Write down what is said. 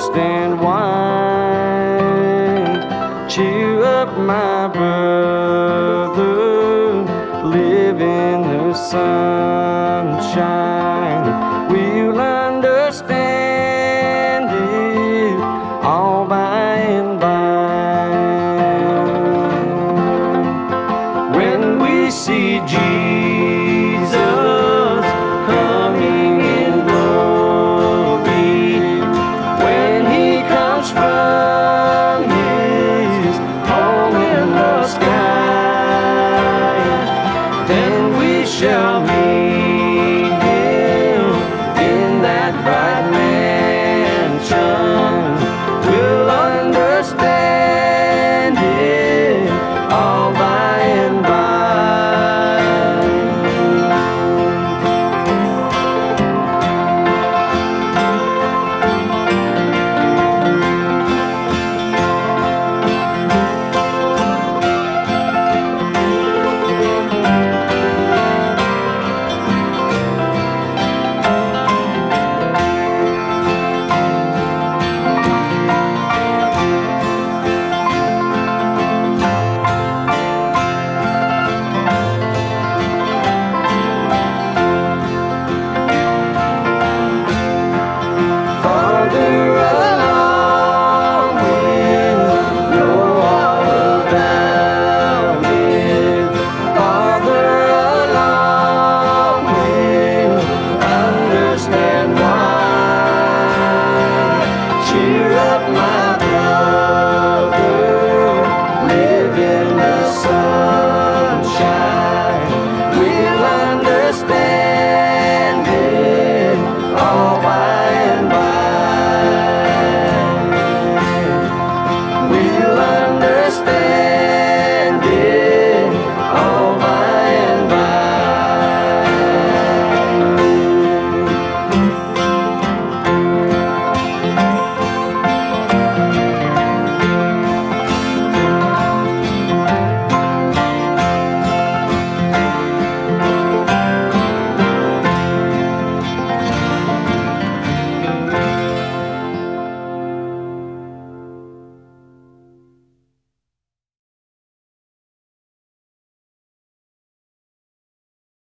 toast and. Cheer up, my brother, live in the sun.